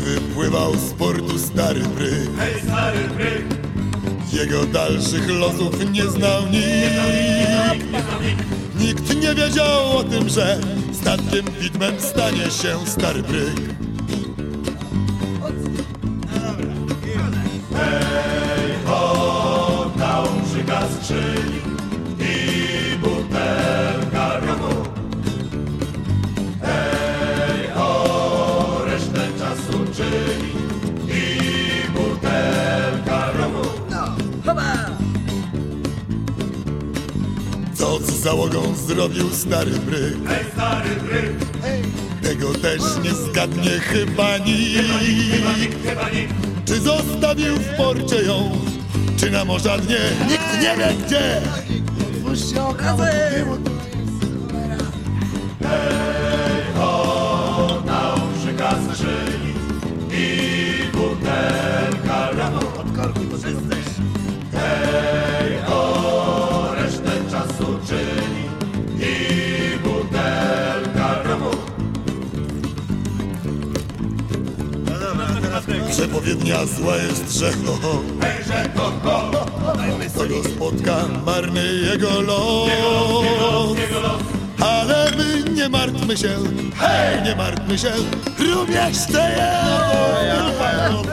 Wypływał z portu stary bryk. Hej, stary bryk, Jego dalszych losów nie znał nikt. Nikt. Nie wiedział o tym, że statkiem widmem stanie się stary bryk. Dał przykaz skrzyni i Co z załogą zrobił stary bryk. Hej, stary bryk, Tego też nie zgadnie chyba nikt. Chyba nikt, chyba nikt. Czy zostawił w porcie ją, czy na morza dnie Nikt nie wie gdzie. Puśćcie okazę! Dał Przepowiednia zła jest, że ho, ho. Hej, że to go, To go spotka marny jego los. Ale my nie martwmy się, hej, nie martwmy się. Również te Dał